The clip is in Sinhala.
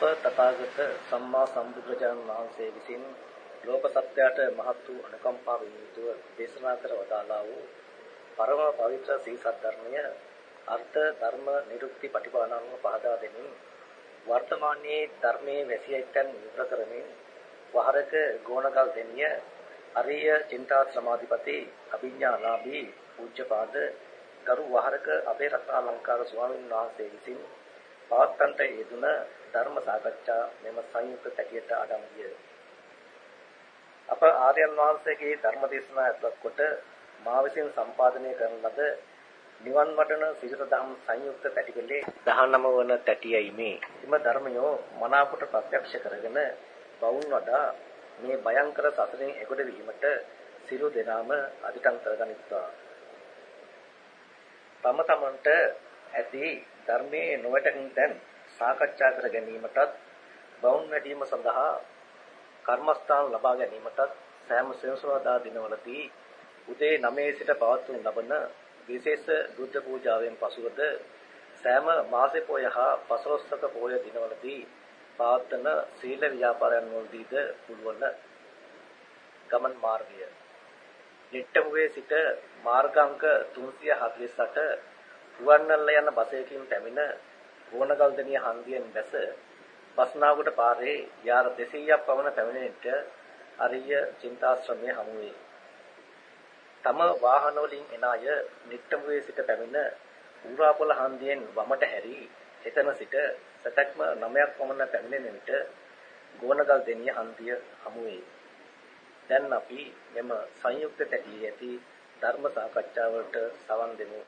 අප තථාගත සම්මා සම්බුදුරජාණන් වහන්සේ විසින් ලෝක සත්‍යයට මහත් වූ අනුකම්පාවෙන් යුතුව දේශනා කර වදාළා වූ පරම පවිත්‍ර සී සද්ධර්මය අර්ථ ධර්ම නිරුක්ති පටිපාණංව පහදා දෙමින් වර්තමානයේ ධර්මයේ වැසියෙක්යන් විතර කරමින් වහරක ගෝණගල් දෙනිය අරිය චින්තා සමාධිපති අභිඥාලාභී පූජ්‍යපාද ගරු වහරක අපේ රත්නාලංකාර ස්වාමීන් වහන්සේ විසින් පවත්වන්නට යෙදුන ධර්ම සාකච්ඡා මෙම සංයුක්ත පැටියට ආරම්භය. අප ආර්යයන් වහන්සේගේ ධර්ම දේශනා ඇතුළත් කොට මා විසින් සම්පාදනය කරන ලද නිවන් වඩන සිගත දහම් සංයුක්ත පැටිකලේ 19 වන පැටියයි මේ. එම ධර්මයෝ මනාකොට ප්‍රත්‍යක්ෂ කරගෙන බවුන් වඩා මේ භයංකර සසරෙන් එගොඩ වීමට සිරු දෙනාම අධිකම් කරගනිත්වා. තම තමන්ට ඇති ධර්මයේ නොවැටෙන තැන් සාකච්ඡා කර ගැනීමටත් බවුන් වැඩිම සඳහා කර්මස්ථාන ලබා ගැනීමටත් සෑම සෙනසුරාදා දිනවලදී උදේ 9 සිට පවත්වනු ලබන විශේෂ බුද්ධ පූජාවෙන් පසුවද සෑම මාසේ පොය හා පසළොස්වක පොය දිනවලදී පවත්වන සීල ව්‍යාපාරයන් වලදීද පුළුවන් ගමන් මාර්ගය. නිට්ටමුවේ සිට මාර්ගාංක 348 රුවන්වැල්ල යන බසයකින් පැමිණ ගෝනගල්දනිය හන්දියෙන් බැස බස්නාවකට පාරේ යාර 200ක් පමණ පැමිණෙන්නට අරිය චින්තාශ්‍රමයේ හමු වේ. තම වාහන වලින් එන අය නිට්ටමුවේ සිට පැමිණ ඌරාපොළ හන්දියෙන් වමට හැරි එතන සිට සතක්ම 9ක් පමණ පැමිණෙන විට ගෝනගල් දෙනිය හන්දිය හමු වේ. දැන් අපි මෙම සංයුක්ත පැටියේ ඇති ධර්ම සාකච්ඡාවලට සවන් දෙමු.